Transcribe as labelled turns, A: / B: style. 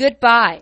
A: Goodbye.